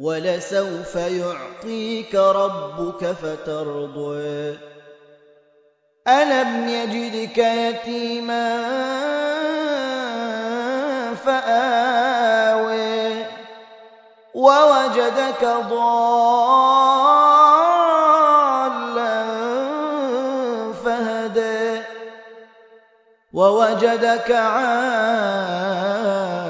وَلَسَوْفَ يُعْطِيكَ رَبُّكَ فَتَرْضَىٰ. أَلَمْ يَجِدْكَ يَتِيمًا فَآوَىٰ. وَوَجَدَكَ ضَالًّا فَهَدَىٰ. وَوَجَدَكَ عَائِلًا